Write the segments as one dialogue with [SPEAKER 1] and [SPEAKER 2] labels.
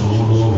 [SPEAKER 1] juro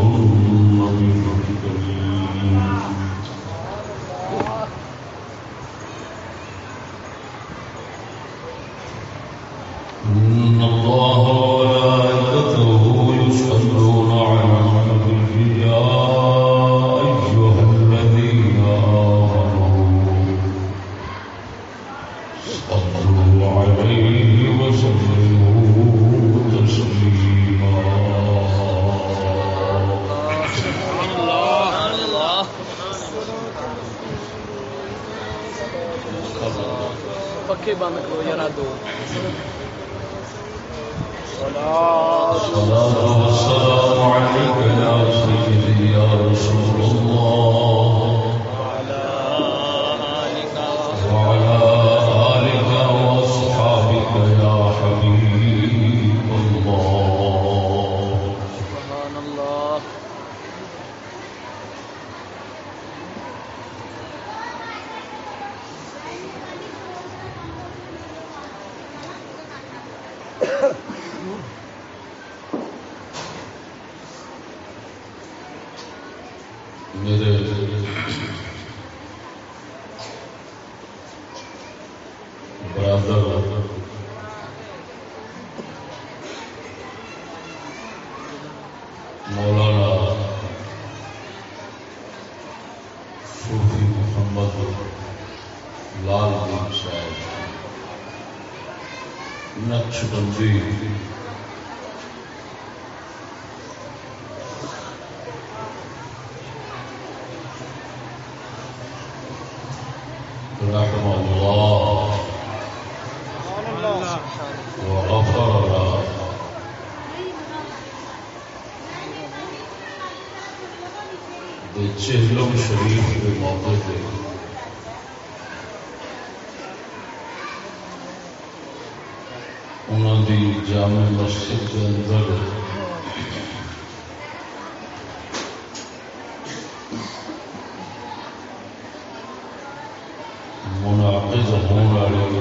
[SPEAKER 1] منعقد ہونے والی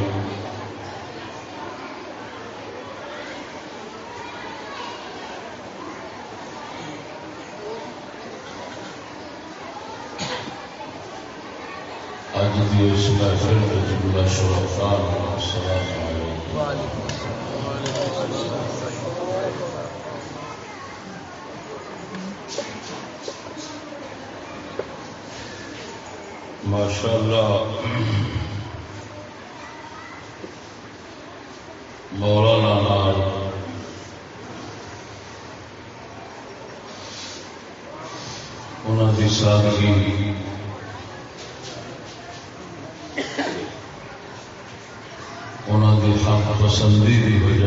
[SPEAKER 1] اج کی اس محفل میں جملہ شرکاء السلام علیکم ماشاء اللہ مولانا نال انہوں کی سادگی انہوں کی حق پسندی بھی ہوئی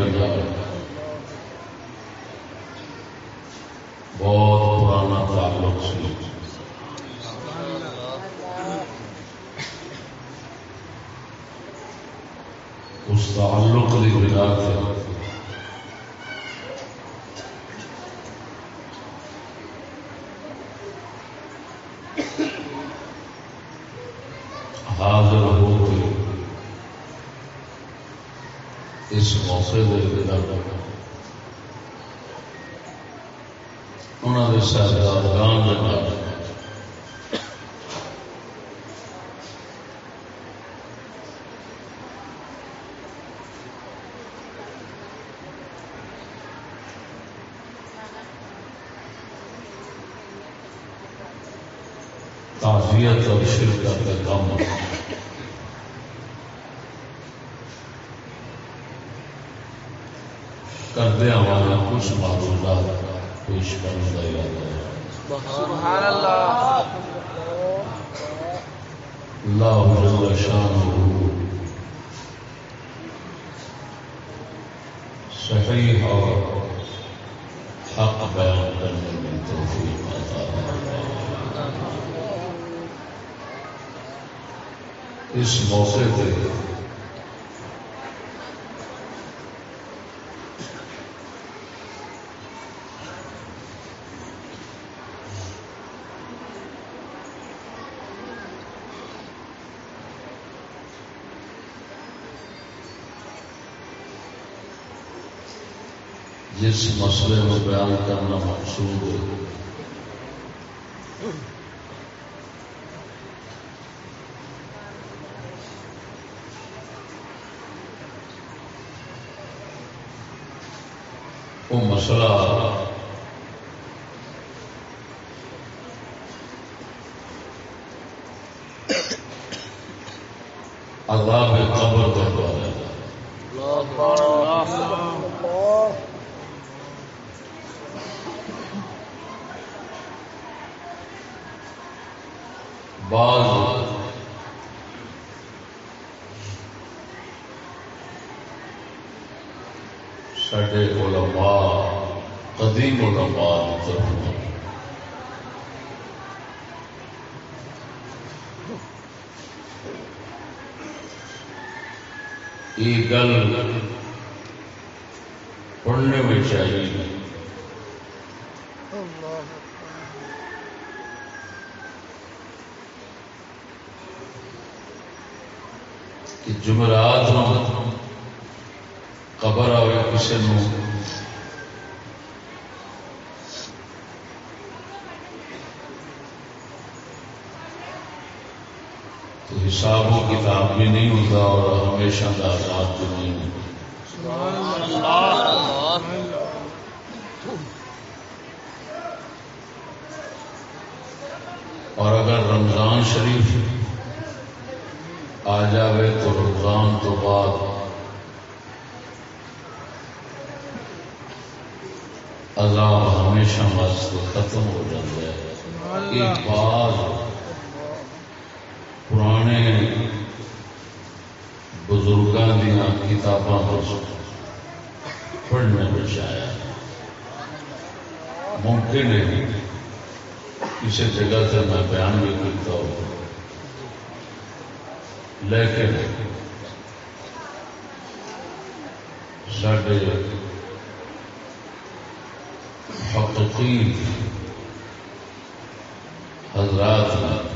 [SPEAKER 1] شرکت کا کام کردیا والا کچھ معلومات پیش کرنے کا ارادہ ہے
[SPEAKER 2] سبحان اللہ
[SPEAKER 1] اللہ جل شانہ صحیح اور حق بیان کرنے میں توفیق عطا فرمائے۔ اس موقع پہ۔ جس مسئلے میں بیان کرنا مقصود ہے۔ وہ مسئلہ عذاب قبر کا بارے ہے بعض سڈے علماء قدیم علماء کی طرف یہ گل پڑھنے چاہیے جی؟ کہ جمعرات نو آئے کسی نو۔ تو حساب و کتاب بھی نہیں ہوتا اور ہمیشہ کا آزاد بھی نہیں ہوتا اور اگر رمضان شریف۔ آ جائے تو رمضان تو بعد۔ عذاب ہمیشہ واسطے ختم ہو جاتا ہے۔ ایک بعد پرانے بزرگوں دیا کتاباں پڑھنے میں آیا ممکن ہے۔ کسی جگہ سے میں بیان بھی کرتا ہوں۔ لیکن سڈے حقیقی حضرات نے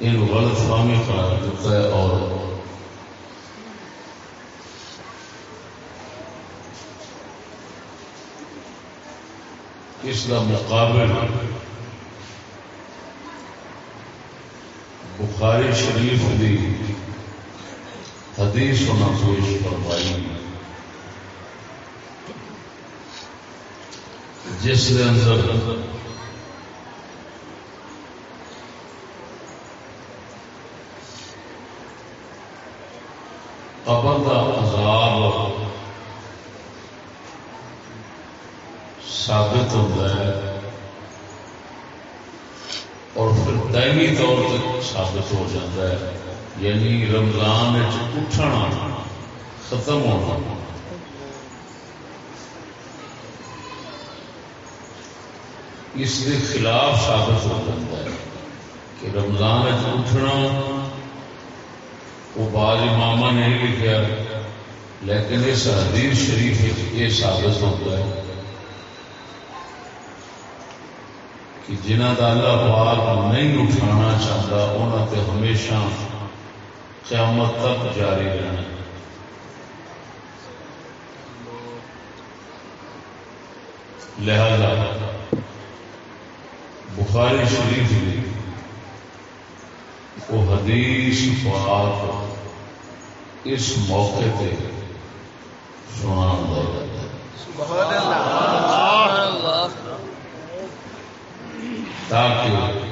[SPEAKER 1] ان غلط فہمی قرار دیتا ہے اور اس کا مقابل بخاری شریف کی حدیث ہونا پیش فرمائی۔ جس کے اندر قبر کا عذاب ثابت ہوتا ہے اور پھر دائمی طور تک ثابت ہو جاتا ہے یعنی رمضان اٹھنا، ختم ہونا۔ اس کے خلاف ثابت ہو جاتا ہے کہ رمضان اٹھنا، وہ بعض امام نے لکھا لیکن اس حدیث شریف یہ ثابت ہوتا ہے کہ جنہ کا اللہ پاک نہیں اٹھانا چاہتا انہوں نے ہمیشہ قیامت تک جاری رہنا۔ لہذا بخاری شریف نے وہ حدیث پاک اس موقع پہ سنا دیا سبحان اللہ۔ تاکہ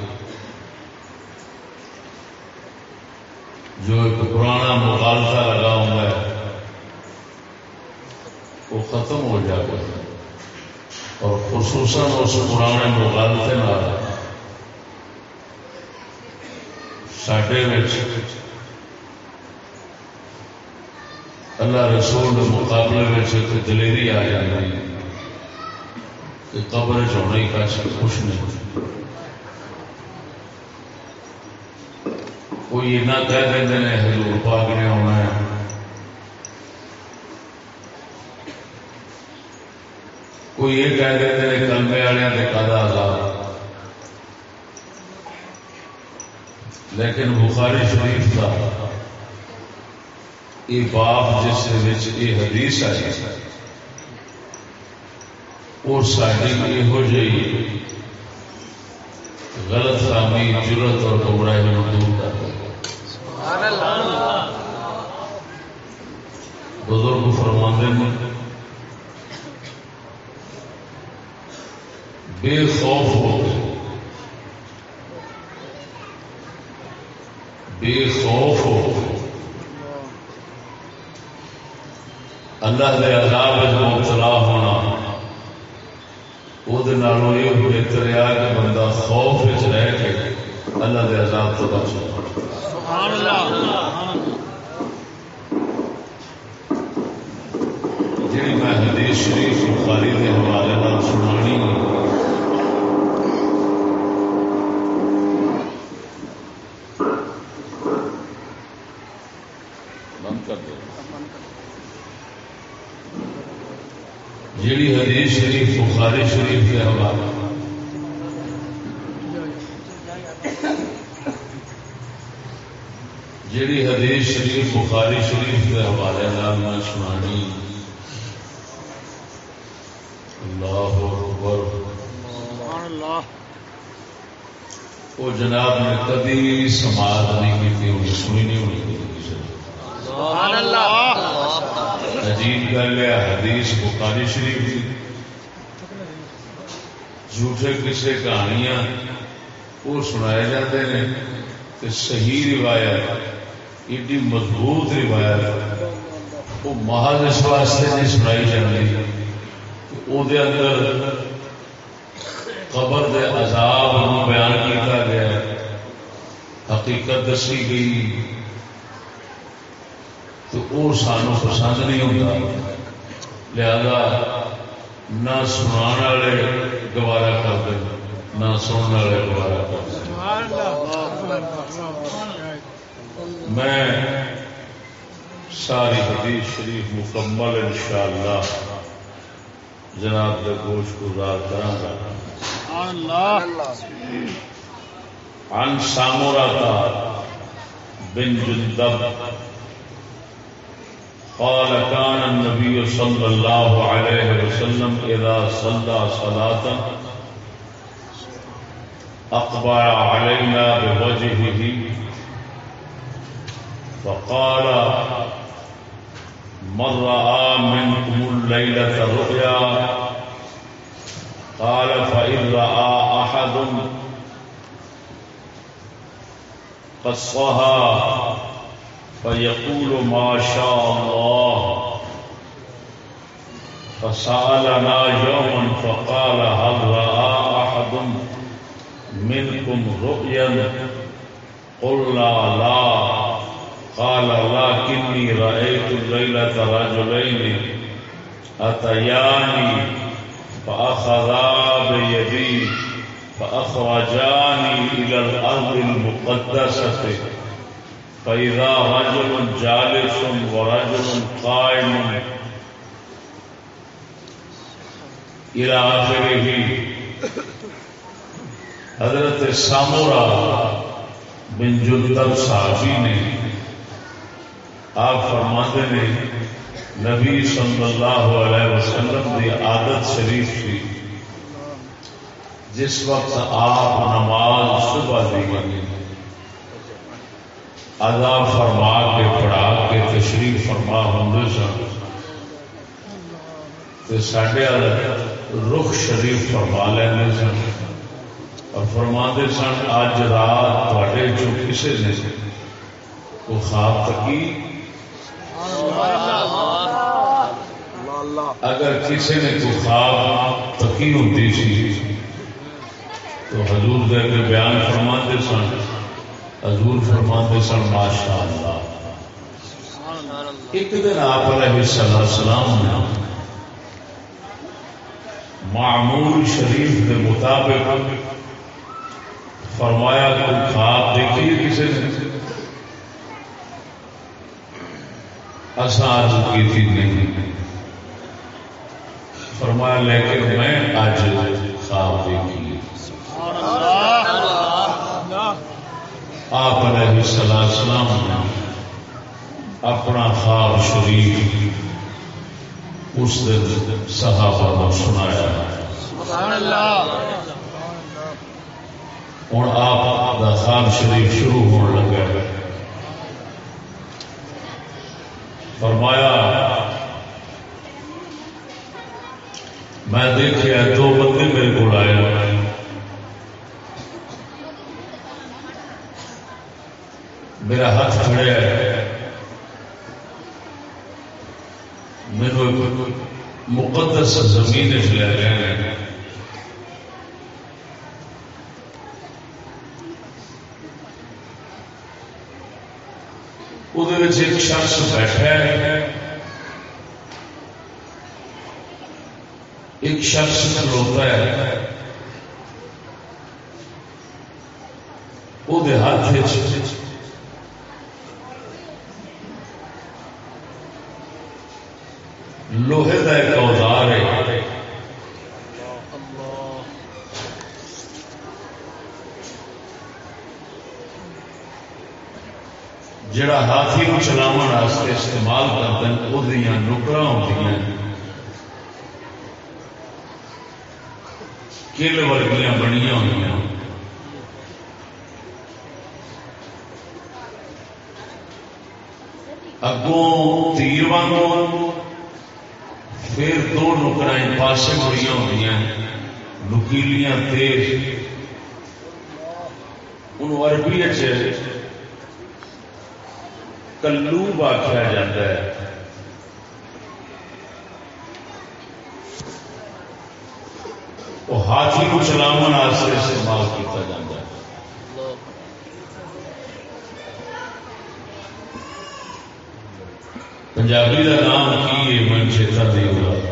[SPEAKER 1] جو ایک پرانا مغالطہ لگا ہوا ہے، وہ ختم ہو جائے اور خصوصاً اس پرانے مغالطے سڈے اللہ رسول کے مقابلے میں ایک دلیری آ جاتی کہ قبر چونے کا کچھ نہیں کوئی نہ کہہ دیں حضور پاک نے آنا ہے۔ کوئی یہ کہہ دیتے ہیں کلمے والے نے کدا آزاد۔ لیکن بخاری شریف کا یہ باپ جس یہ حدیث آئی، وہ ساری یہو جی غلط فہمی ضرورت اور گمراہی میں دور کر بزرگ فرماندے میں بے خوف ہو بے خوف ہو اللہ کے عذاب مبتلا ہونا۔ وہ یہ بہتر ہے کہ بندہ خوف رہ کے اللہ کے عذاب تو بچ جی میں حدیث شریف بخاری کے حوالے نال سنانی۔ بند کر دو۔ جیڑی حدیث شریف بخاری شریف کے حوالے۔ جیڑی حدیث شریف بخاری شریف کے حوالے نال میں سنانی اللہ وہ جناب نے کبھی سماعت نہیں کی سنی نہیں ہونی عجیب گل ہے حدیث بخاری شریف جھوٹے کسے کہانیاں وہ سنائے جاتے ہیں کہ صحیح روایت ایڈی مضبوط روایت وہ محض اس واسطے نہیں سنائی جاتی وہ اندر قبر دے عذاب بیان کیا گیا حقیقت دسی گئی۔ تو وہ سانو پسند نہیں ہوتا لہذا نہ سنا والے گوارا کرتے نہ سننے والے گوارا کرتے میں ساری حدیث شریف مکمل انشاءاللہ جناب کے گوشت گزار کرا عن سامورا بن جندب قال كان النبي صلى الله عليه وسلم إذا صلى صلاة أقبل علينا بوجهه فقال من رأى منكم الليلة الرؤيا قال فإن رأى أحد قصها فيقول ما شاء الله. فسألنا يوما فقال هل رأى أحد منكم رؤيا؟ قلنا لا. قال لكني رأيت الليلة رجلين أتياني فأخذا بيدي فأخرجاني إلى الأرض المقدسة. فإذا رجل جالس ورجل قائم إلى آخره. حضرت سامورا بن جدب صحابی نے آپ فرماتے نے نبی صلی اللہ علیہ وسلم کی عادت شریف تھی۔ جس وقت آپ نماز صبح دی ادا فرما کے، پڑھا کے، تشریف فرما ہوں سن۔ سڈے رخ شریف فرما لیں سن۔ اور فرما سن اج رات تے جو کسی نے وہ خواب تکی۔ اگر کسی نے کوئی خواب تکی ہوتی سی تو حضور دے کے بیان فرما سن۔ حضور فرما سن ماشاء اللہ ایک دن آپ علیہ السلام نے معمول شریف کے مطابق فرمایا کوئی خواب دیکھیے کسی نے۔ اصل کی تھی نہیں۔ فرمایا لیکن میں آج خواب دیکھی آپ علیہ السلام نے اپنا خواب شریف اس دن صحابہ کو سنایا۔ ہوں آپ کا خواب شریف شروع ہونے لگا۔ فرمایا میں دیکھا دو بندے میرے کو آئے میرا ہاتھ کھڑیا میرے مقدس زمین لے رہے ہیں۔ وہ شخص بیٹھا ہے۔ ایک شخص کھلوتا ہے۔ وہ ہاتھ لوہے کا ایک اوزار ہے۔ جڑا ہاتھی کو چلاو استعمال کرتے ہیں وہ نکر ہوتی ہیں کل ورگیاں بنیا ہوئی اگوں تیر وانگوں پھر دو نکر پاسے بڑی ہوئی نکیلیاں تیز ان عربی کلوب آخیا جاتا ہے۔ وہ ہاتھی کو چلاو استعمال کیا جاتا ہے۔ پنجابی کا نام کی ہے من چیتا نہیں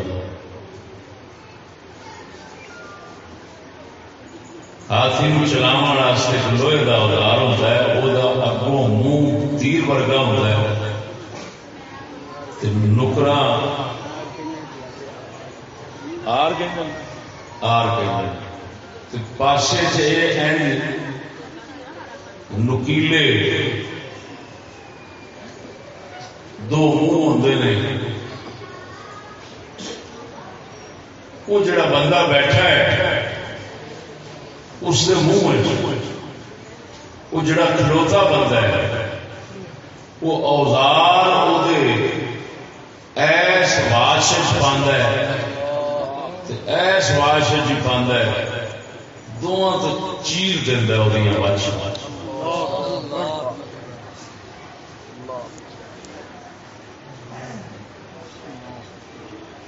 [SPEAKER 1] ہاتھی کو چلاو لوہے کا اوزار ہوتا ہے وہ اگوں منہ تیر ورگا ہوتا ہے۔ نکرا آر گئے۔ آر پاسے نکیلے دو منہ ہوں وہ جڑا بندہ بیٹھا ہے، اس کے منہ وہ جڑا کھلوتا بندہ ہے، وہ اوزار وہ ایس واش پہ ایس واش جی پہ دونوں تو چیر دیندا ہے دینا وہ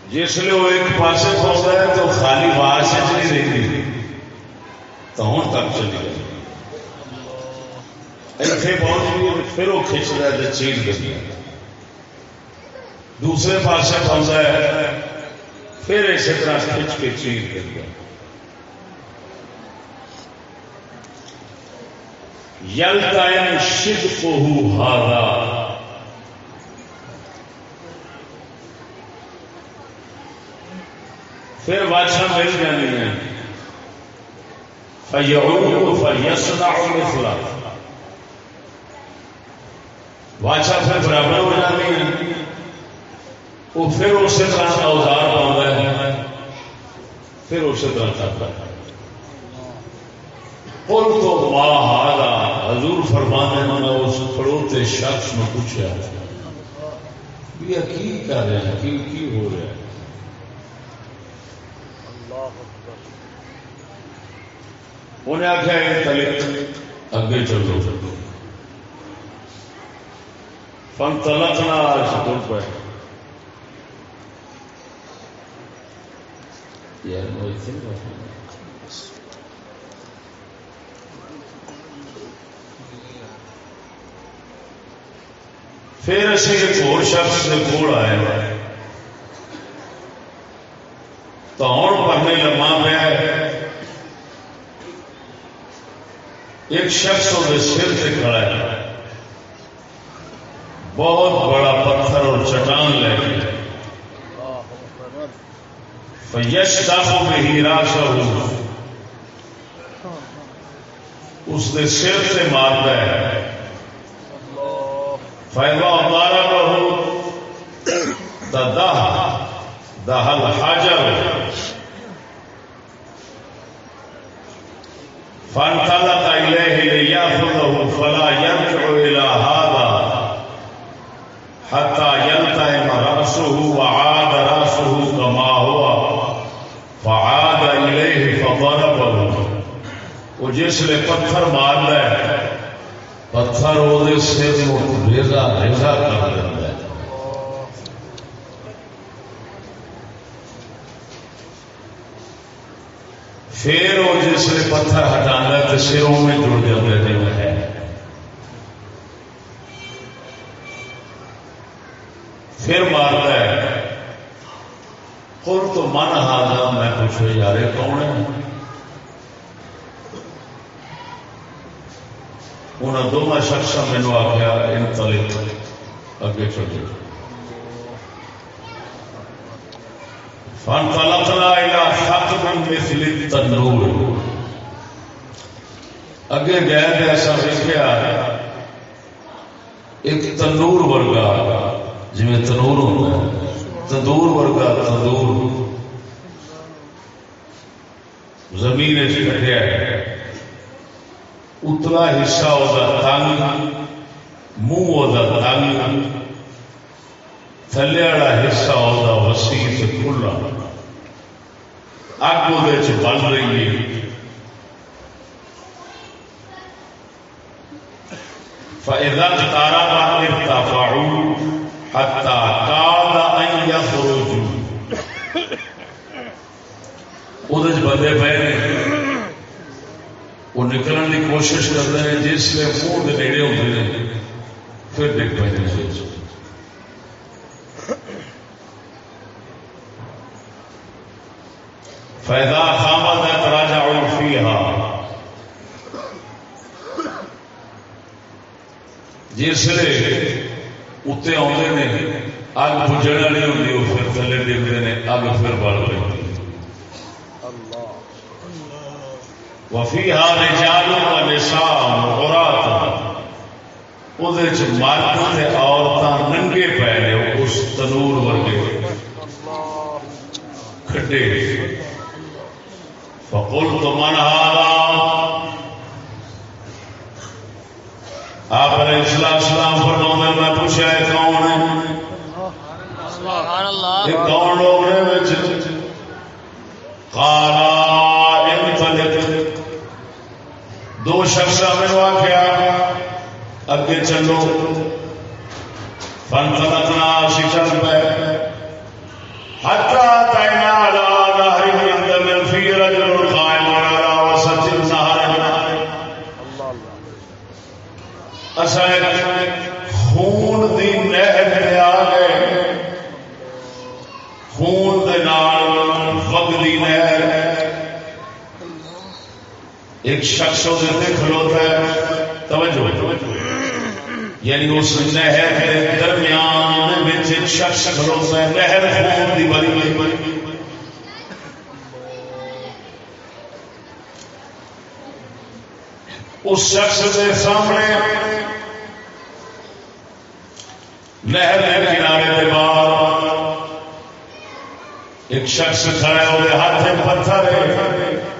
[SPEAKER 1] جس لیے وہ ایک پاس پہنچتا ہے تو خالی واس نہیں رہتی تو ہوں تک چلی جائے اتنے پہنچ گئی پھر وہ کھچ رہا ہے چیز گئی دوسرے پاس پہنچا ہے۔ پھر اسی طرح کھچ کے چیز کر گیا یل ٹائم شد کو ہارا پھر بادشاہ مل جانی ہے بادشاہ پھر برابر وہ پھر اسی طرح کا اوزار پاؤں ہے۔ پھر اسی طرح کرتا ہے۔ پل تو ماں حضور فرمانے میں اس کھڑوتے شخص میں پوچھا کی کر رہے ہیں کی کی ہو رہا ہے؟ انہیں آخیا تلے اگے چلو۔ چلو فن تلک نہ پہ۔ تر پہ پھر اسی ایک اور شخص کے کول آئے تو ہوں پڑھنے لما پیا ایک شخص وہ سر سے کھڑا ہے بہت بڑا پتھر اور چٹان لے کے یش ڈاکو میں ہی راش اس نے سر سے مارتا ہے۔ فائدہ مارا بہت دہ دہل حاجر فانطلق إليه ليأخذه، فلا يرجع إلى هذا حتى يلتهم رأسه وعاد رأسه كما هو وجس لے پتھر مار لے، پتھر وہ سر ریزا ریزا کر دیتا پھر وہ جس نے پتھر ہٹانا تو سروں میں جڑ جاتے ہیں ہے۔ پھر مارتا ہے کل تو من ہاں میں پوچھو یار کون ہے؟ انہوں دونوں شخص مینو آخیا ان تلے اگے چلے فن فانطلقنا الى خطب مثل التنور اگے گئے تو ایسا دیکھا ایک تنور ورگا جی تنور ہوتا ہے تندور ورگا تندور زمین کٹیا ہے اتلا حصہ وہ تنگ، منہ وہ تنگ۔ تھلے والا حصہ وہ وسیع سے کھلا۔ اگ وہ بن رہی ہے۔ فإذا اقترب ارتفعوا حتى كاد أن يخرجوا۔ وہ بندے پے۔ وہ نکلنے کی کوشش کرتے ہیں جس میں منہ کے نیڑے ہوتے ہیں پھر ڈگ پہ فیدا خامد راجا فیہا جسے اتنے آتے ہیں اگ بجن والی ہوتی وہ پھر تھلے ڈگتے ہیں اگ پھر بڑھ رہی وفی ہار جالو کا نشان عورت وہ مرد عورتیں ننگے پے اس تنور ورگے کھڈے۔ فقل تو من آپ نے اسلام اسلام فرما میں میں پوچھا ہے کون ہے؟ کون لوگ نے کالا دو شخص میں آخیا اگے چلو۔ فانطلقنا شكل حتى أتينا على نهر من دم في رجل قائم على وسط النهر أسأل خون دی نہر میں آ گئے خون دے نال وگدی نہر ایک شخص وہ کھلوتا ہے۔ توجہ۔ یعنی اس نہر کے درمیان ایک شخص کھلوتا ہے۔ نہر خون دی بڑی بڑی بڑی اس شخص کے سامنے نہر کے کنارے کے بعد ایک شخص کھڑا ہوئے ہاتھ میں پتھر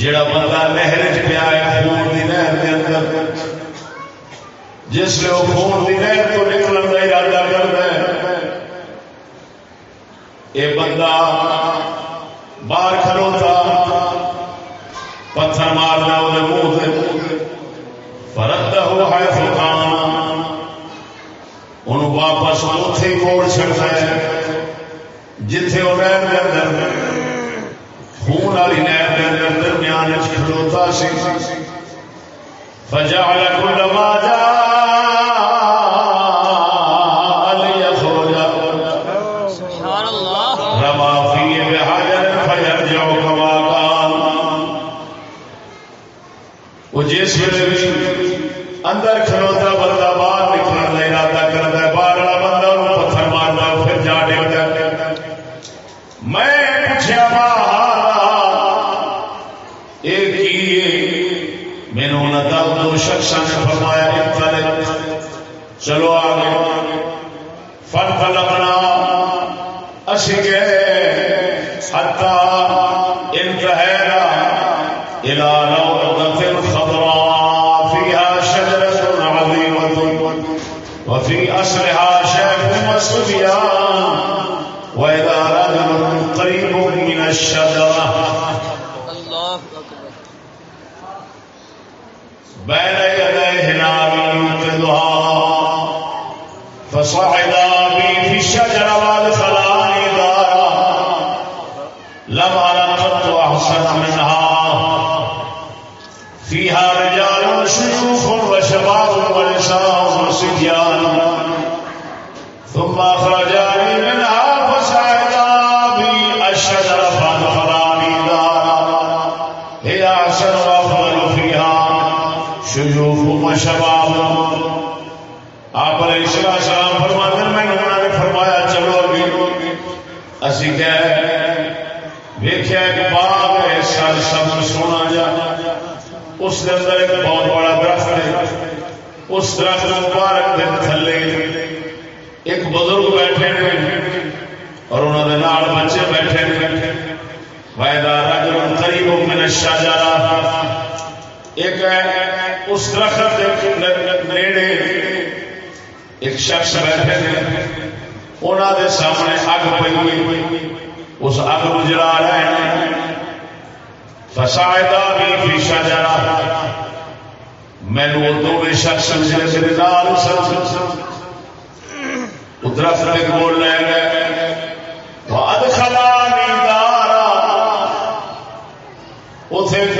[SPEAKER 1] جڑا بندہ نہر پیا ہے، خون کی نہر کے اندر۔ جس نے وہ خون کی نہر تو نکلنے کا ارادہ کرتا ہے۔ یہ بندہ، باہر کھلوتا پتھر مارنا وہ منہ سے فرق ہو ہے فکان ان واپس اتے کوڑ چڑتا ہے، جتھے وہ نہر کے اندر۔ خون والی نہر میدان اندر کھلوتا سی فجعل كل ما اس درخت مبارک دن تھلے۔ ایک بزرگ بیٹھے ہیں اور انہوں نے نال بچے بیٹھے ہیں۔ وائدہ رجل قریب من الشجرہ ایک اس درخت نیڑے ایک شخص بیٹھے ہیں۔ انہوں نے سامنے اگ پی اس اگ جلا رہے ہیں فسائدہ بھی فی شجرہ میں نے وہ دو شخص میرے نال درخت کے بول لے گئے دارا۔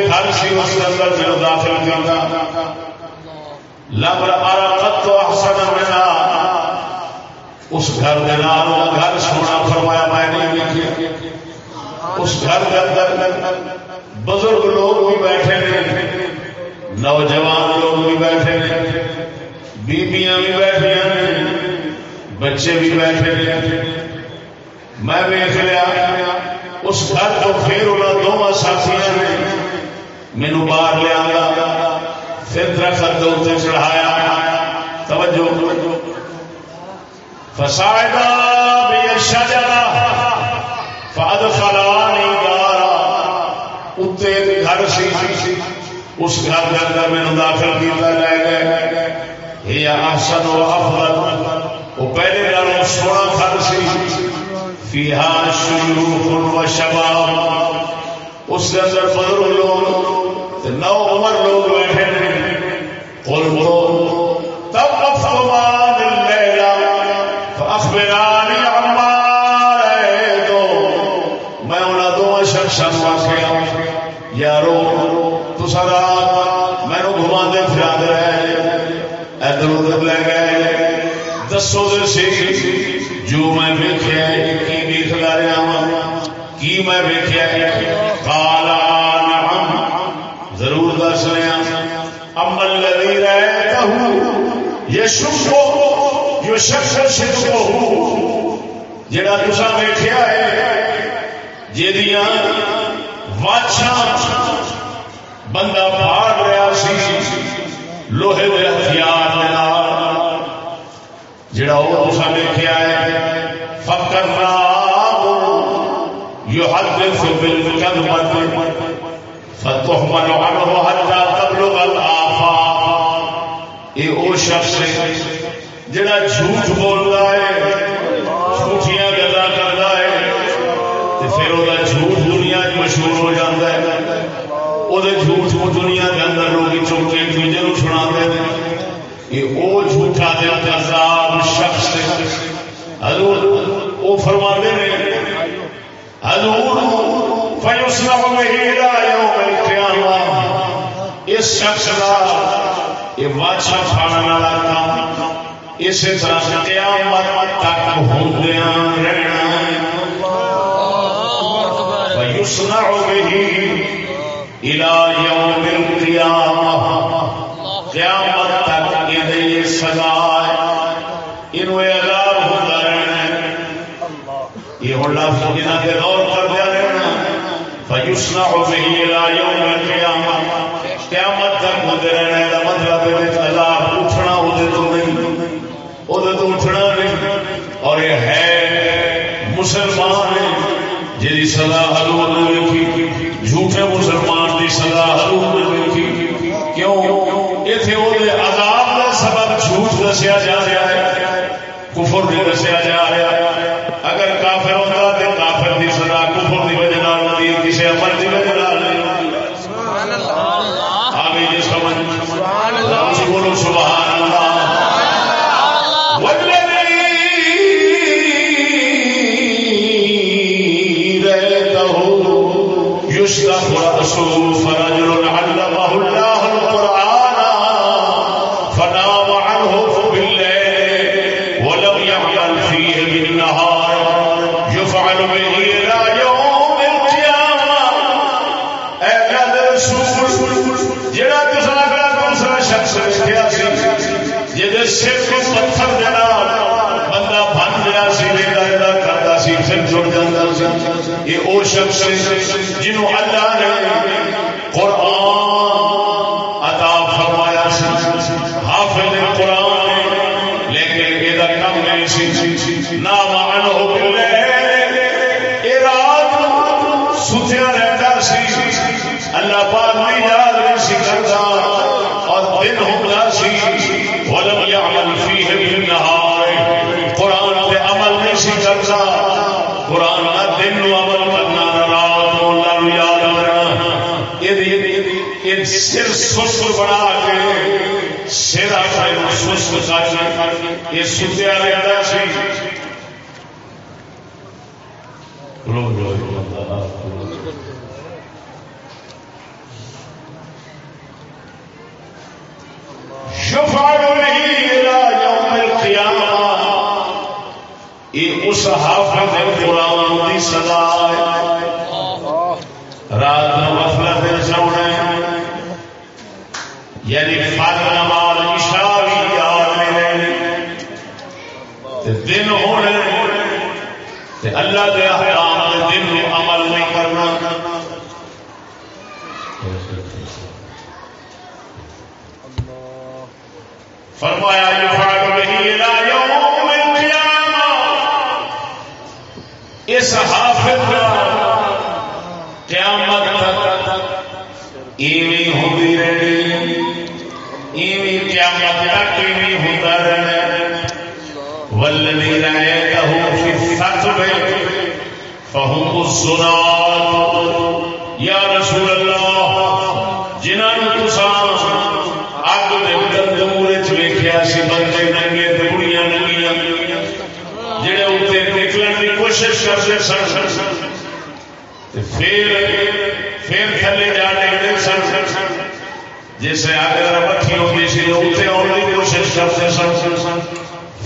[SPEAKER 1] گھر سی اس کے اندر میرے داخل کرنا۔ لبر ارقت تو احسن منا اس گھر نال گھر سونا فرمایا میں نہیں اس گھر اندر بزرگ لوگ بھی بیٹھے نوجوان لوگ بھی بیٹھے ہیں بیبیاں بھی بیٹھے ہیں، بچے بھی بیٹھے ہیں۔ میں دیکھ لیا، اس گھر کو پھر انہوں دونوں ساتھی نے مینو باہر لیا پھر درخت اتنے چڑھایا۔ توجہ۔ فسائدہ بھی شجرہ اس گھر کے اندر میں داخل کیتا جائے گا۔ یہ احسن و افضل۔ وہ پہلے گھر سونا گھر سی۔ فیہا شیوخ و شباب۔ اس کے اندر بدر لوگ نو عمر لوگ بیٹھے تھے قل برو تب امان اللیلہ۔ فاخبرانی عما میں دو یارو تو سارا میں گھما دے پھرا رہے ادھر ادھر لے گئے۔ دسو دے سی جو میں ویخیا کی ویخ لا رہا ہوں کی میں ویخیا کالا نعم، ضرور دس رہا ہاں۔ اما الذي رأيته يشك يشك شكه جڑا تسا ویکھیا ہے جیدیاں واچھا بندہ پھاڑ رہا سی، لوہے دے ہتھیار جڑا وہ تسا دیکھا ہے فکر یو حد سے يحدث بالكذبة فتحمل عنه حتى تبلغ الآفاق۔ یہ وہ شخص ہے جڑا جھوٹ بولتا ہے، جھوٹیاں گلا کرتا ہے پھر وہ جھوٹ دنیا مشہور ہو جاتا ہے۔ وہ جھوٹ کو دنیا کے اندر لوگ چوکے دوجے کو سنا دے یہ وہ جھوٹا دے عذاب شخص حضور وہ فرما دے حضور فیسنا مہیلا یوم القیامہ اس شخص کا یہ بادشاہ کھانا والا کام۔ اسی طرح قیامت تک ہوندیاں رہنا۔ فیسنا به الى يوم القيامة. قیامت تک یہ سزا انہوں عذاب ہوتا رہنا یہ ہوں لفظ جنہ کے غور کر دیا رہنا به الى يوم دسیا جا رہا ہے، کفر نہیں دسیا جا رہا ہے۔ اگر کافر ہوتا تو کافر کی سزا کفر کی وجہ ہوتی کسی عمل کی وجہ آگے جی سمجھ۔ بولو سبحان اللہ يشرف رأسه فرجل سی یہ اپنے سست یہ ستیا رہتا سی والذين يدهم في یا رسول اللہ جنہاں نو تساں اگ دے تندور بندے ننگے تے بڑیاں ننگیاں، جڑے اوتے نکلن کوشش کرتے سن۔ تے پھر پھر تھلے جا ڈگدے سن۔ جسے اگ دا بٹھی سی، اوتے اون دی کوشش کردے سن۔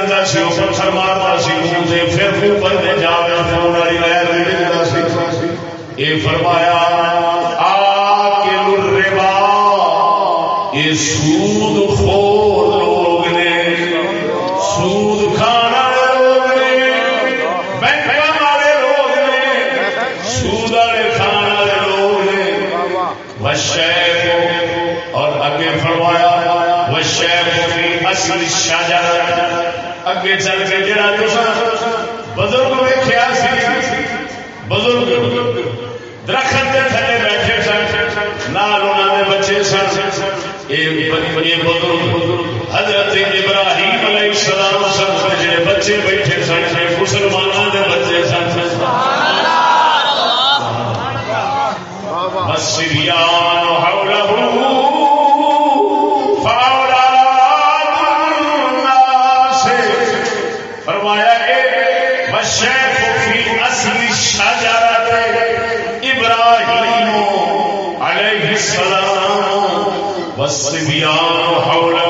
[SPEAKER 1] آتا سی وہ پتھر مارتا سی پھر بندے جا رہا فون والی لہر یہ فرمایا اگے چل کے جڑا بزرگ ویخیا بزرگ درخت کے تھلے بیٹھے سن نال دے بچے سن حضرت ابراہیم علیہ السلام سن جی بچے بیٹھے سن مسلمانوں دے بچے سن سن بس والصبيان حوله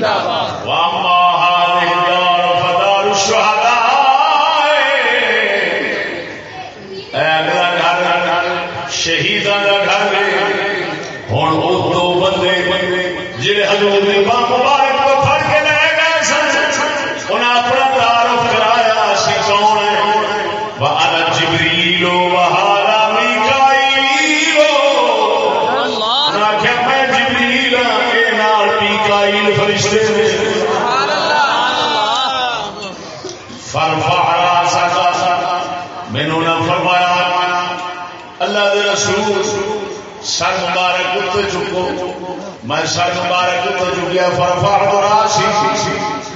[SPEAKER 1] 知道？王八。سر مبارک اتنے چکیا فرفا راسی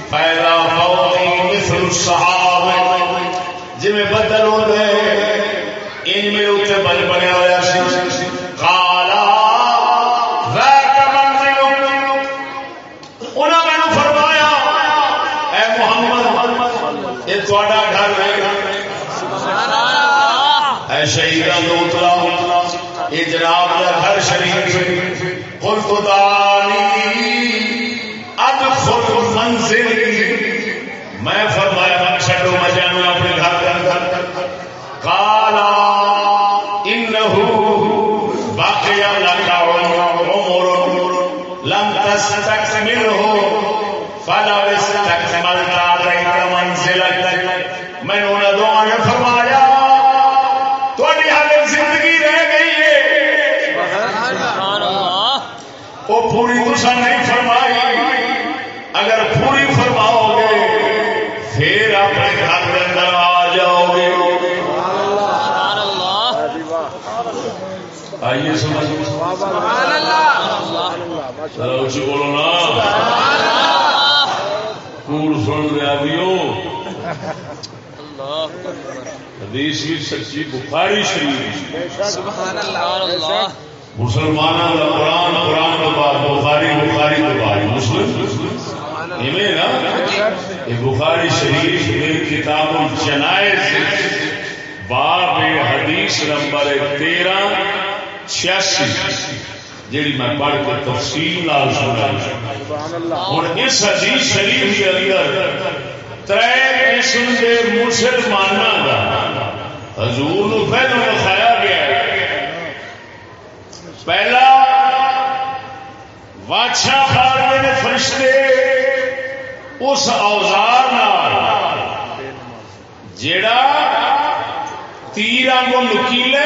[SPEAKER 1] پیدا فوقی مثل الصحاب جی میں بدل ہو گئے ان میں اتنے بل بنیا ہوا سی۔ کالا فرمایا، اے محمد، یہ تھوڑا گھر ہے۔ اے شہیدان یہ جناب کا شریف قل تو Amen. اچھی بولو نا کوڑ سن رہا دیو۔ حدیث بھی سچی بخاری شریف مسلمانوں کا قرآن قرآن کے بعد بخاری بخاری کے بعد۔ مسلم؟ نا؟ یہ بخاری شریف میں کتاب الجنائز باب حدیث نمبر تیرہ چھیاسی۔ جیڑی میں پڑھ کے تفصیل لال سنا ہوں اس حدیث شریف کے اندر تر قسم کے مسلمانوں کا حضور پہلو دکھایا گیا پہلا واچھا مارنے نے فرشتے اس اوزار جڑا تیر آنگوں نکیلے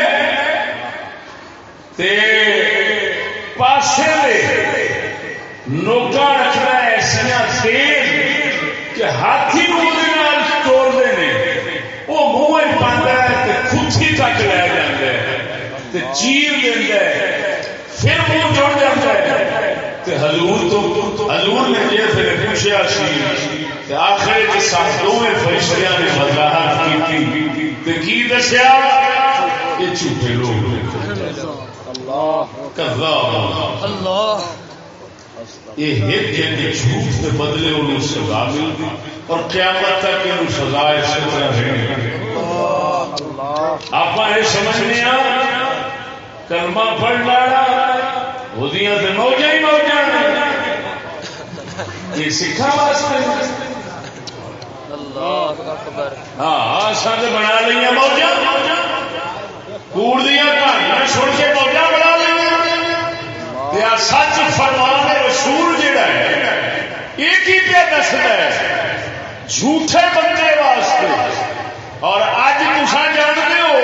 [SPEAKER 1] تے پاسے دے نوکا رکھنا ایسا تیز کہ ہاتھی توڑتے ہیں وہ منہ پاتا ہے تے کھوچی تک لے جاتا ہے تے چیر دینا ہے پھر منہ جڑ جاتا ہے تے حضور تو حضور نے یہ پھر پوچھا سی آخر دونوں فرشتیاں نے وضاحت کی دسیا؟ یہ جھوٹے لوگ۔ اللہ۔ یہ ایک جن جھوٹ کے بدلے انہوں سزا ملتی اور قیامت تک انہوں سزا اسی طرح رہے آپ یہ سمجھنے کلمہ پڑھ لاڑا موجہ ہی موجہ یہ سکھا واسطے۔ ہاں سب بنا لیا موجہ کوڑ دیا کہانیاں چھوڑ کے موجہ بنا لیا سچ فرمان رسول جڑا ہے، یہ کی پہ دستا ہے؟ جھوٹے بندے واسطے۔ اور اج تسا جانتے ہو،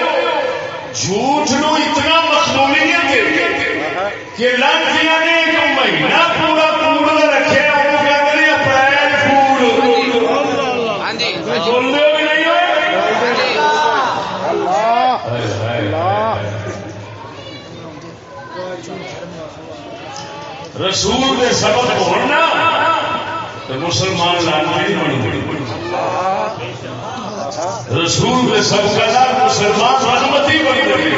[SPEAKER 1] جھوٹ نو اتنا مقبولیت کہ لانچیاں نے ایک مہینہ رسول کے سبق ہونا تو مسلمان لانچی نہیں بنی رسول کے سب کا مسلمان رحمتی بن گئی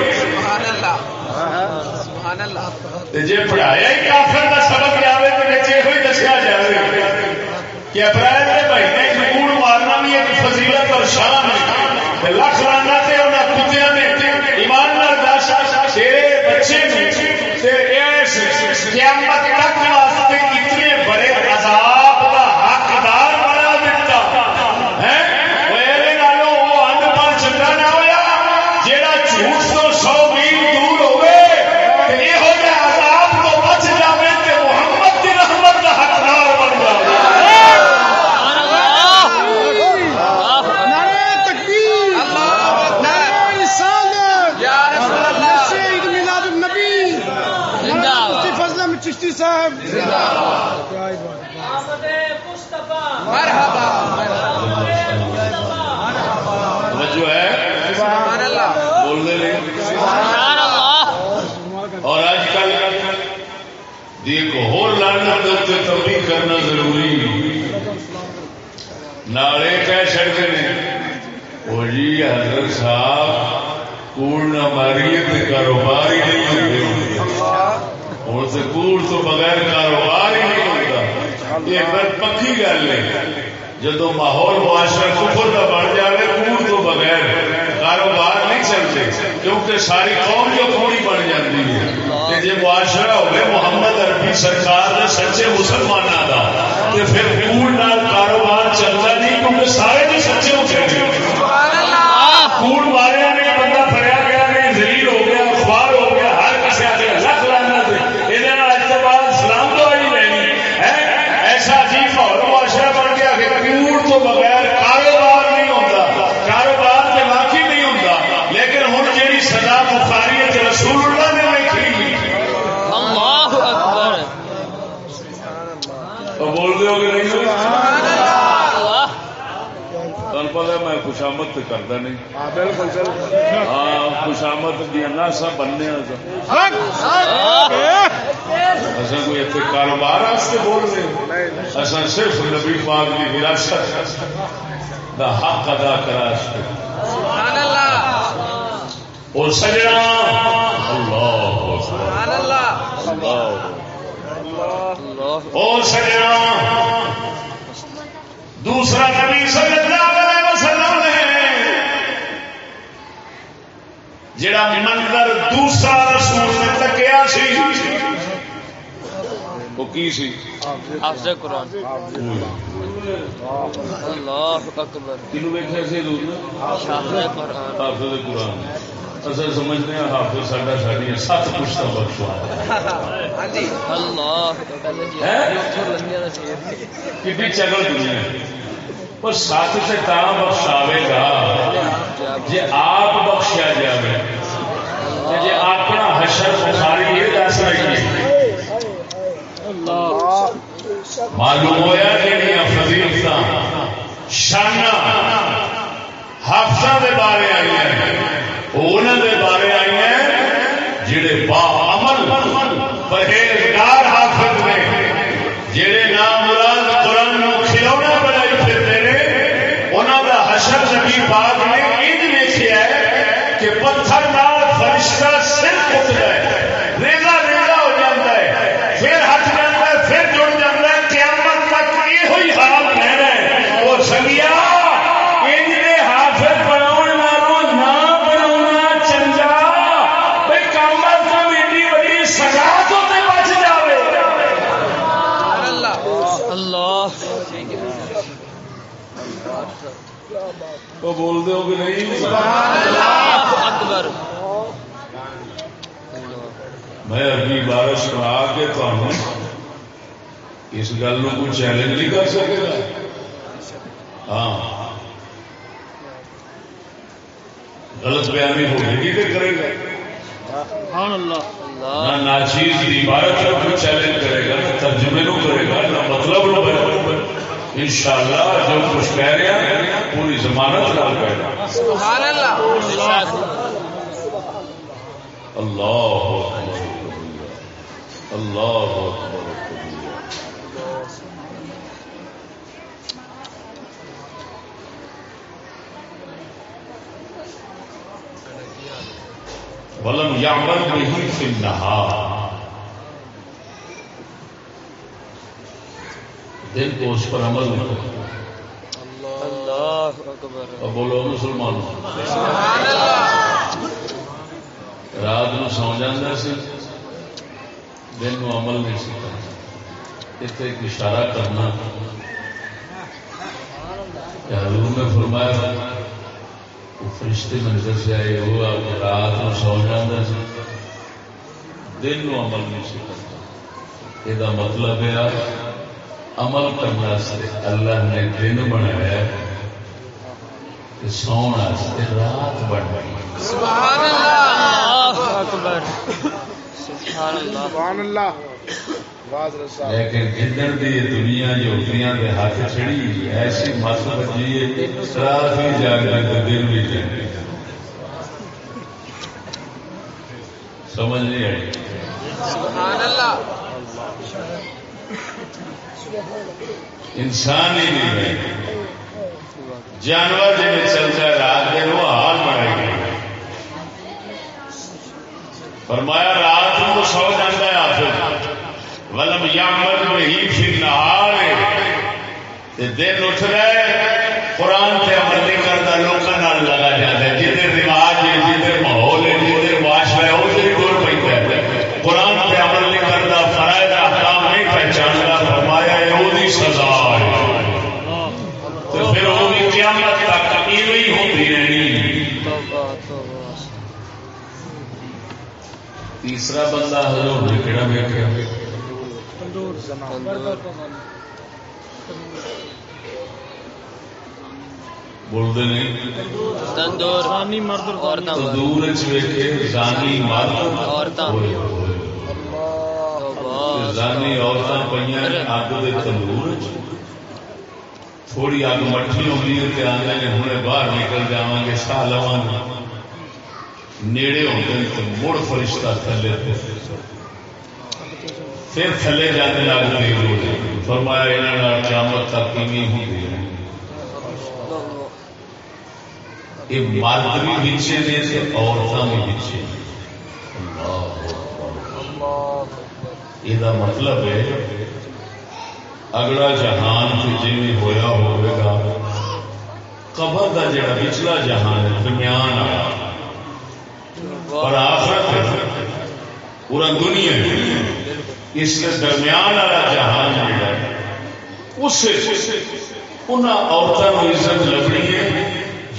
[SPEAKER 1] جی پڑھایا ہی کافر کا سبق آئے تو بچے ہوئی دسیا جائے کہ اپریل کے مہینے کوڑ مارنا بھی ایک فضیلت اور شان ہے۔ لکھ لانا تے انہیں کتیا نے ایمان دس تیرے بچے نالے کہہ چڑھتے ہیں۔ وہ جی حضرت صاحب، کوڑ نہ ماریے تو کاروبار ہی نہیں ہوتے ہوں تو کوڑ تو بغیر کاروبار ہی نہیں ہوتا۔ یہ پکی گل ہے۔ جدو ماحول معاشرہ کفر کا بن جائے کوڑ تو بغیر کاروبار نہیں چلتے۔ کیونکہ ساری قوم جو تھوڑی بن جاتی ہے۔ جی معاشرہ ہوگا محمد عربی سرکار نے سچے مسلمانوں کا پھر کوڑ نال کاروبار چلتا نہیں کیونکہ سارے بھی سچے ہو گئے کوڑ مارے نہیں بندہ فریا گیا نہیں زلیل ہو گیا اخبار ہو گیا ہر کسی آگے لکھ لانا یہ اج کے بعد سلام تو آئی نہیں ایسا عجیب ماحول معاشرہ بن گیا کہ کوڑ تو بغیر کاروبار نہیں ہوتا کاروبار کے واقعی نہیں ہوتا لیکن ہوں جی سزا بخاری ہے رسول اللہ نے لکھی بول دو گے نہیں تمہیں پتا میں خوشامد تو کرتا نہیں۔ ہاں خوشامد دیا نا سب بننے اصل کوئی اتنے کاروبار بول رہے اصل صرف نبی پاک کی وراثت دا حق ادا کرا اور سجنا۔ اللہ۔ اور سجنا۔ دوسرا نبی صلی اللہ علیہ وسلم نے جڑا منظر دوسرا رسول نے تکیا سی۔ وہ کی سی؟
[SPEAKER 2] حافظ قرآن۔ اللہ اکبر۔
[SPEAKER 1] تینوں
[SPEAKER 2] حافظ قرآن۔
[SPEAKER 1] حافظ قرآن۔ اصل سمجھتے ہیں حافظ ساڈا ساری سات پشتا بخشوا
[SPEAKER 2] اللہ
[SPEAKER 1] کتنی چگل دنیا اور سات سے تا بخشاوے گا۔ جی آپ بخشیا جائے جی اپنا حشر بخاری یہ دس رہی معلوم ہوا کہ فضیلت شانہ حافظ کے بارے آئی ہیں۔ انہوں کے بارے آئی ہیں جڑے با عمل پرہیزگار حافظ نے جڑے نام مراد قرآن کھلونا بنائی پھرتے ہیں انہوں کا حشر نبی پاک نے انج دیکھا ہے کہ پتھر نال فرشتہ سر کٹ جائے ریزا ریزا ہو جاتا ہے پھر ہٹ جاتا ہے پھر جڑ جاتا ہے قیامت تک یہ ہوئی حال رہنا ہے وہ سنگیا انج دے حافظ بناؤ نالوں نہ بناؤنا چنگا بھائی کام از کم ایڈی بڑی سزا تو تے بچ جاوے
[SPEAKER 2] اللہ
[SPEAKER 1] وہ بول دو کہ نہیں
[SPEAKER 2] اکبر
[SPEAKER 1] میں اگلی بار سنا کے تمہیں اس گل کو چیلنج نہیں کر سکے گا۔ ہاں۔ غلط بیانی ہوگی گی تو کرے گا۔ نہ ناچیز کی عبارت کو چیلنج کرے گا نہ ترجمے کو کرے گا نہ مطلب نہ بنے ان شاء اللہ جو کچھ کہہ رہے ہیں پوری ضمانت نہ کہہ رہا
[SPEAKER 2] سبحان اللہ۔
[SPEAKER 1] اللہ اللہ اکبر ولم یعمل به فی النهار دن کو اس پر عمل نہیں کرتا۔
[SPEAKER 2] اللہ اکبر۔
[SPEAKER 1] بولو مسلمان رات نو سو جانا سی۔ دن نو عمل نہیں کرنا۔ اتنے ایک اشارہ کرنا۔ کہ حضور نے فرمایا وہ فرشتے منظر سے آئے وہ آپ رات نو سو جانا سی دن نو عمل نہیں سی کرتا یہ مطلب ہے عمل کرنے سے اللہ نے دن بنایا کہ سون رات بن گئی۔
[SPEAKER 2] سبحان اللہ۔ سبحان
[SPEAKER 1] لیکن ادھر دی دنیا یوگیاں دے ہاتھ چڑی ایسی مت بجی ہے رات بھی جاگ دن بھی جاگ سمجھ نہیں آئی۔
[SPEAKER 2] سبحان اللہ۔
[SPEAKER 1] انسان ہی نہیں رہے جانور جی چلتا ہے رات دن وہ حال گا فرمایا رات کو ہو جاتا ہے آفر ولم یامت وہی پھر نہار دن اٹھ رہے قرآن سے عمل نہیں کرتا لوگوں لگا جاتا تیسرا بندہ حضور نے کہڑا بولتے نہیں۔
[SPEAKER 2] تندور
[SPEAKER 1] ویکھے زانی مرد۔
[SPEAKER 2] عورتاں۔
[SPEAKER 1] زانی اگ دے تھوڑی اگ مٹھی ہوگی آدھے ہوں باہر نکل جا گے سا لوا نیڑے ہوتے ہیں تو مڑ فرشتہ تھلے پھر تھلے جانے لگ گئی فرمایا یہاں قیامت تک کمی ہوتی ہے یہ مرد بھی پیچھے نے عورتیں بھی پیچھے یہ مطلب ہے، اگلا جہان تو جی ہوا ہوگا قبر کا جڑا پچھلا جہان ہے درمیان آیا اور آخرت پورا دنیا اس کے درمیان والا جہان ہے۔ اس عورتوں عزت لبنی ہے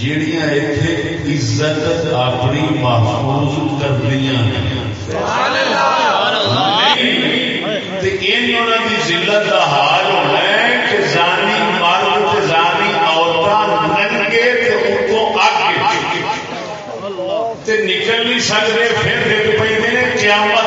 [SPEAKER 1] جہیا اتنے عزت اپنی محفوظ کر ذلت کا حال ہونا سکتے پھر ڈگ پہ قیامت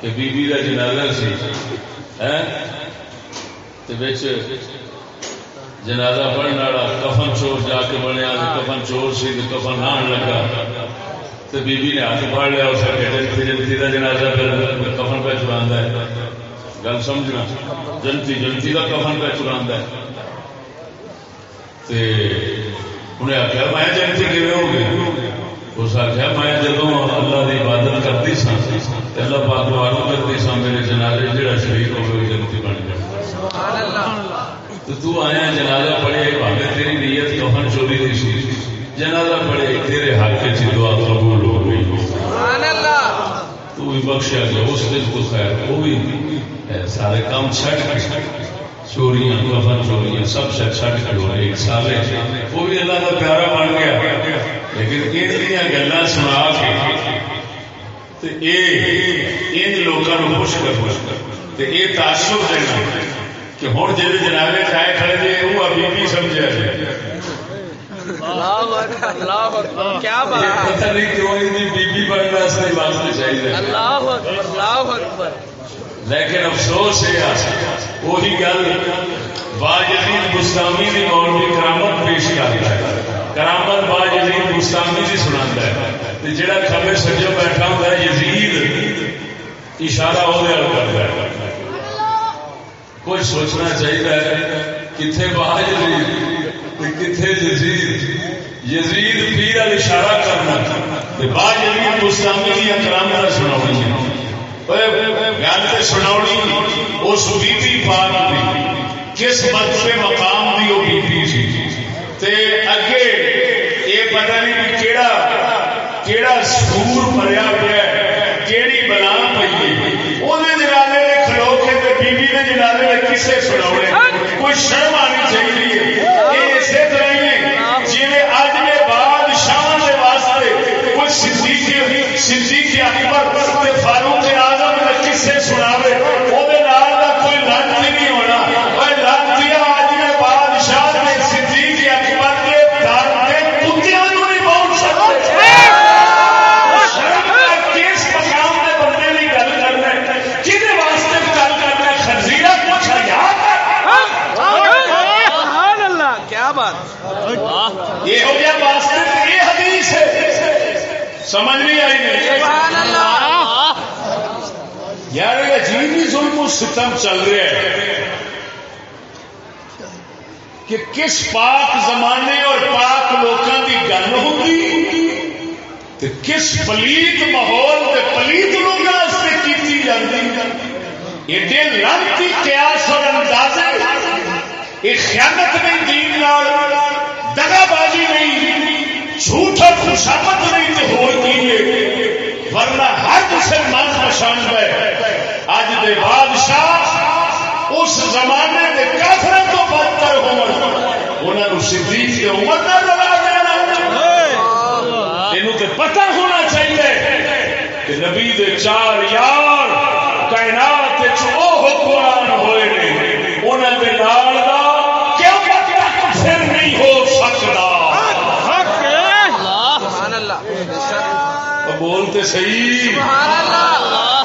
[SPEAKER 1] کہ بی بی کا جنازہ سی ہیں؟ جنازہ پڑھنے والا کفن چور جا کے بنیا کفن چور سی کفن نہ لگا۔ تو بی بی نے ہاتھ پڑ لیا، اس کے جنتی کا جنازہ پھر کفن پہ چڑا ہے۔ گل سمجھنا؟ جنتی جنتی کا کفن پہ چڑا ہے۔ تے انہیں آخیا میں جنتی کیون ہو گئی اس آخیا میں جب اللہ کی عبادت کرتی سا اللہ پاک دواروں کرتی سا میرے جنازے جہاں شریف ہوگی وہ جنتی بن گیا تو تو آیا، جنازہ پڑھے، بھاوے تیری نیت کفن چوری نہیں سی۔ جنازہ پڑھے، تیرے حق سے دعا قبول ہو گئی۔ تو بھی بخشیا گیا، اس دن کو خیر، وہ بھی سارے کام چھٹ کے۔ چوریاں، کفن چوریاں، سب سے چھٹ کے ہو رہی سارے وہ بھی اللہ کا پیارا بن گیا۔ لیکن ان گلا سنا کے ان خوش یہ تاثر دینا کہ چائے کھڑے ابھی بھی سمجھا جائے
[SPEAKER 2] کیا بات
[SPEAKER 1] پتہ نہیں کیوں بی بی بننا واسطے چاہیے۔
[SPEAKER 2] اللہ اکبر اللہ اکبر۔
[SPEAKER 1] لیکن افسوس وہی گل باجدید گستامی کی مولوی کرامت پیش کرتا ہے۔ کرامت باجدید گستامی کی جی سنا ہے۔ جہاں کھبے سجو بیٹھا ہوتا ہے، یزید اشارہ وہ کرتا ہے۔ کوئی سوچنا چاہیے کتنے باجدید کتنے یزید یزید۔ پیر اشارہ کرنا باجدید گستامی کی جی کرامت سنا گل سنا اس بی پاک دی، کس مرتبے مقام دی وہ بی بی جی۔ تے اگے پتہ نہیں کیڑا کیڑا سور پیا کیڑی بلا نے کے تے نے کسے سنا کوئی شرم آنی چاہیے۔ اسی طرح ہی جی اج میں بادشاہ کے واسطے کوئی صدیق صدیق اکبر تے فاروق اعظم نے کسے سناوے وہ نال دا کوئی لانتی نہیں ہونا اوے لانتیا اج میں بادشاہ نے صدیق اکبر کے در تے کتیاں نوں نہیں پہنچ سکتے شرم ہے کس مقام دے بندے دی گل کرنا ہے کدے واسطے گل کرنا ہے خنزیرہ کچھ یاد
[SPEAKER 2] سبحان اللہ کیا بات
[SPEAKER 1] یہ ہو گیا واسطے یہ حدیث ہے سمجھ نہیں آئی نہیں
[SPEAKER 2] سبحان اللہ۔
[SPEAKER 1] یار عجیب ہی ظلم و ستم چل رہا ہے کہ کس پاک زمانے اور پاک لوگوں کی گل ہوگی کس پلیت ماحول تے پلیت لوگوں سے کی جاتی ایڈے لانتی قیاس اور اندازے یہ خیانت نہیں دین دگا بازی نہیں۔ جھوٹ اور خوشامت نہیں تے ہوئی ہے۔ ورنہ ہر مسلمان پہچان ہے۔ اج دے بادشاہ اس زمانے کے کافر تو بدتر ہو صدیق کی عمر نہ لگا دینا۔ یہ پتہ ہونا چاہیے کہ نبی دے چار یار کائنات وہ حکمران ہوئے
[SPEAKER 2] اللہ
[SPEAKER 1] بولتے صحیح۔
[SPEAKER 2] سبحان اللہ۔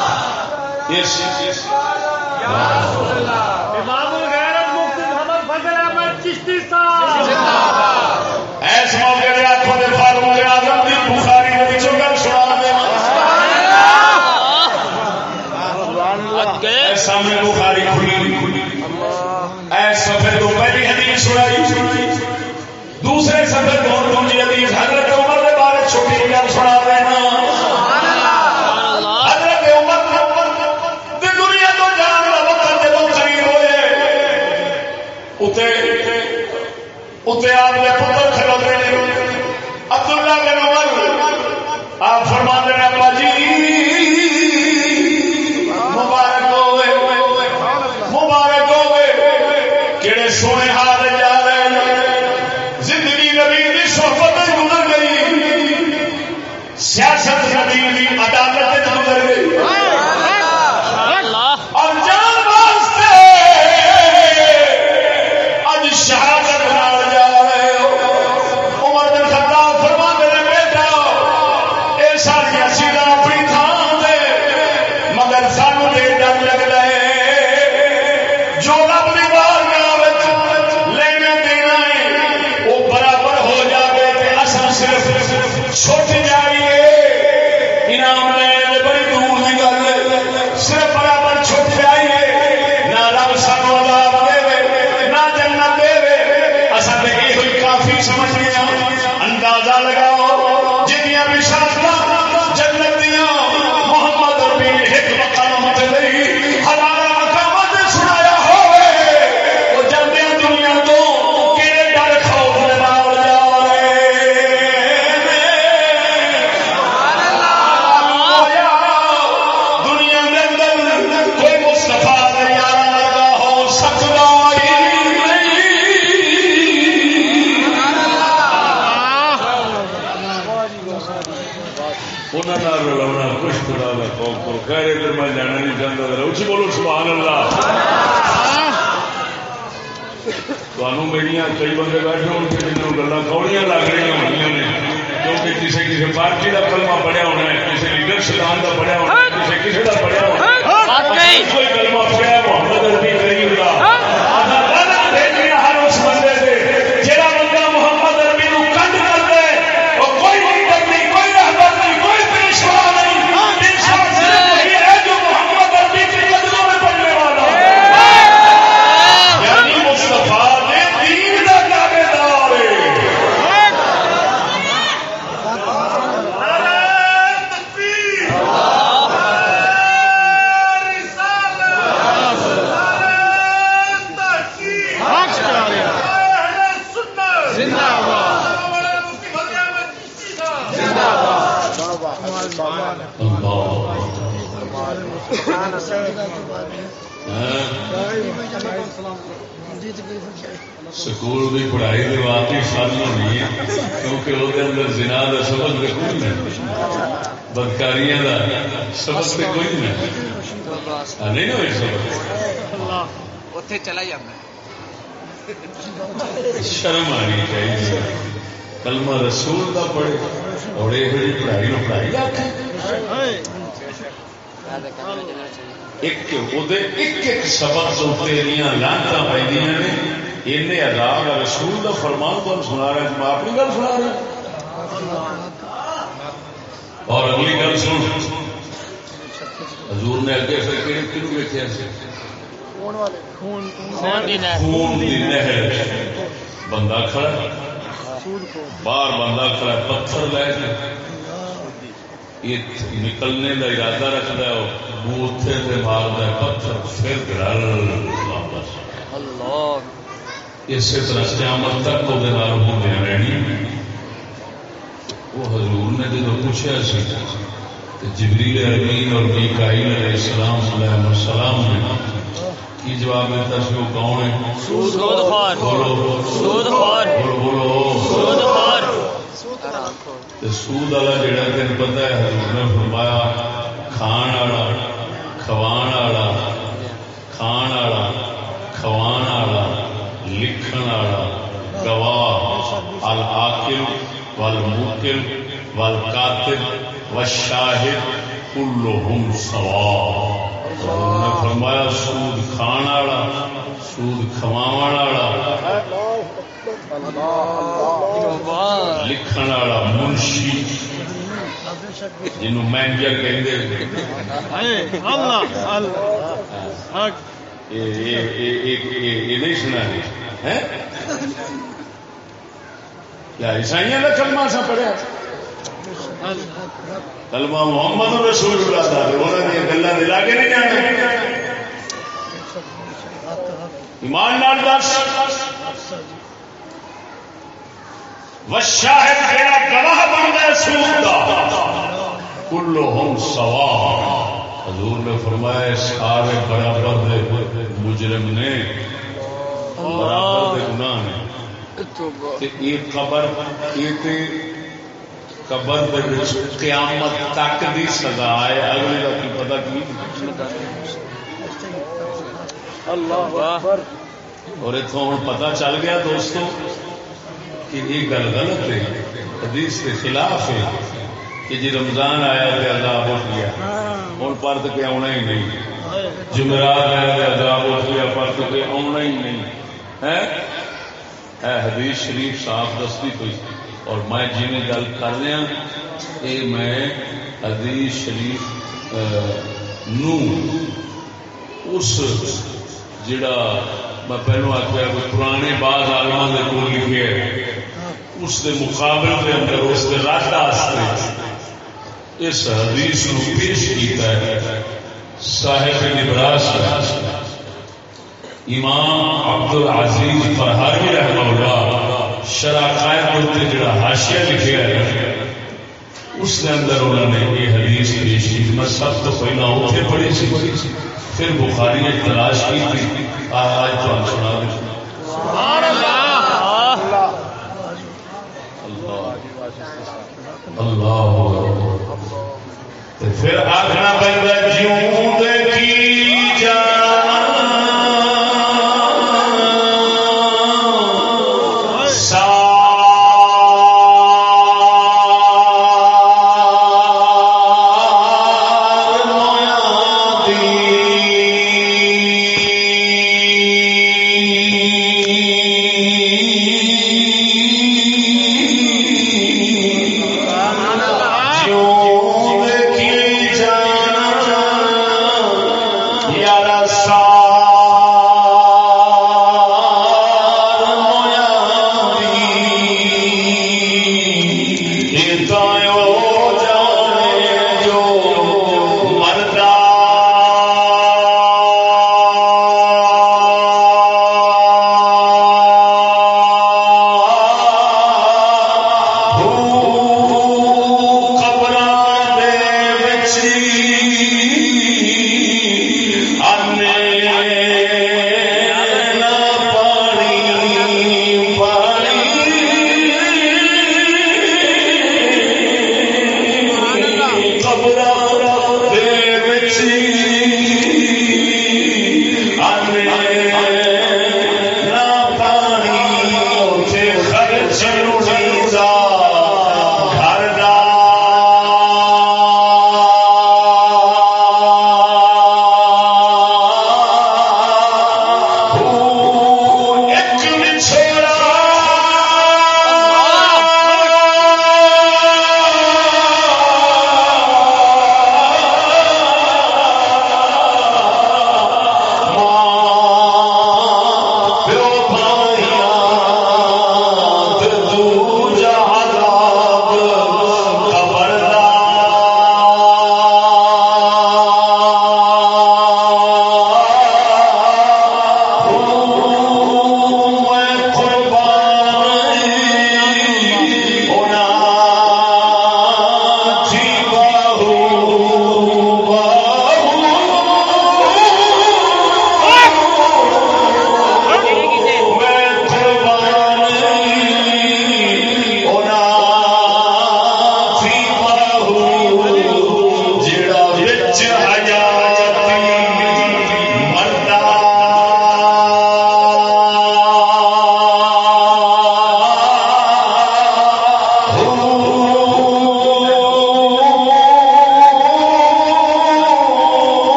[SPEAKER 1] yes, yes.
[SPEAKER 3] امام الغیرت مفتی محمد فضل احمد چشتی صاحب۔
[SPEAKER 1] ایس موقع دے دے آپ نے پتر کھلوتے ہیں۔
[SPEAKER 2] نکلنے کا ارادہ رکھتا ہے وہ اتنے سے مارتا ہے پتھر پھر گرل۔ اسی طرح قیامت تک وہ ہونے رہنی۔ وہ حضور نے جب پوچھا سی جبریل امین اور میکائیل علیہ السلام علیہ السلام نے کی جواب دیتا سی وہ کون ہے؟ بولو۔ بولو۔ بولو۔
[SPEAKER 4] سود
[SPEAKER 2] خان سود والا جہاں تین پتا ہے، حضور نے فرمایا، کھان والا، کھوان والا، کھان والا، کھوان والا، لکھن والا، گواہ، العاقل والموکل والقاتل، والشاہد، کلہم سوا فرمایا، سود کھان والا، سود کھواون والا لکھن والا منشی مینجر سنا عیسائی کا سا پڑھیا کلما محمد رسول گلا کے نہیں جانے ایمان دس
[SPEAKER 1] وشاہد جڑا گواہ بنتا ہے سود کا. کلو ہم سوا حضور نے فرمایا سارے برابر دے مجرم نے برابر دے گناہ نے۔ تے یہ قبر قبر قیامت تک دی سزا ہے اگلے دا کی پتہ کی؟
[SPEAKER 4] اللہ
[SPEAKER 1] اور اتوں ہوں پتا چل گیا دوستو کہ یہ گل غلط ہے، حدیث کے خلاف ہے کہ جی رمضان آیا تو عذاب اٹھ گیا۔ ہوں پرت کے آنا ہی نہیں۔ جمعرات آیا تو عذاب اٹھ گیا پرت کے آنا ہی نہیں۔ ہے اے حدیث شریف صاف دستی پی اور میں جی میں گل کر رہا یہ میں حدیث شریف نو، اس جڑا میں پہلو آخیا کہ پرانے بعض آلما کے کو لکھے اس کے مقابل کے اندر اس کے رات اس حدیث نو پیش کیتا ہے، صاحب نبراس امام عبد العزیز فرہاری رحمہ اللہ، شرح قائد جڑا حاشیہ لکھا ہے۔ اس کے اندر انہوں نے یہ حدیث پیش کی میں سب تو پہلا اتنے پڑھی سی پھر بخاری نے تلاش کی تھی آج تو ہم سنا دیں۔ اللہ۔ پھر آخنا پہ جیوں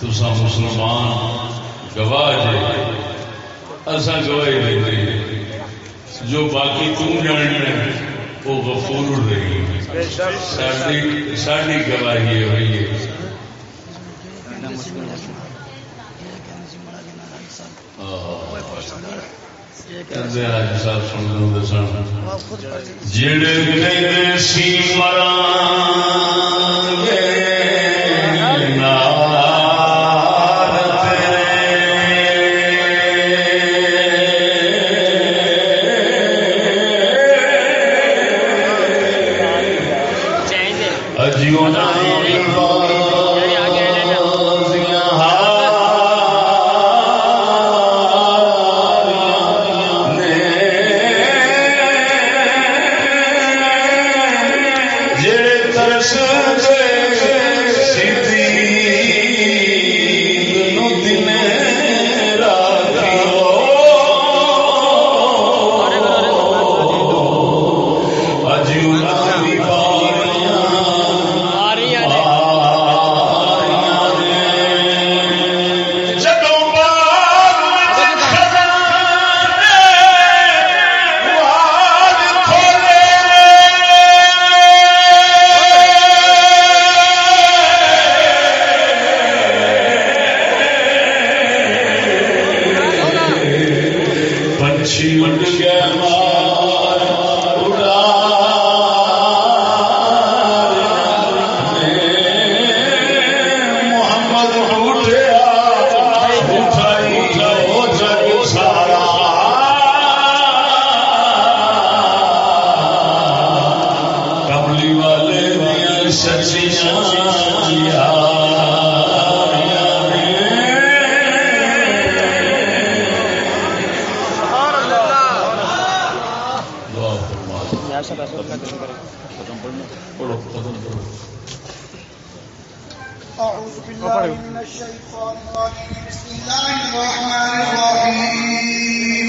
[SPEAKER 2] تسا مسلمان گواہ جی اصا گواہی دیتے جو باقی تم جانی وہ غفور رہی ساری گواہی ہوئی ہے۔
[SPEAKER 1] جڑ گے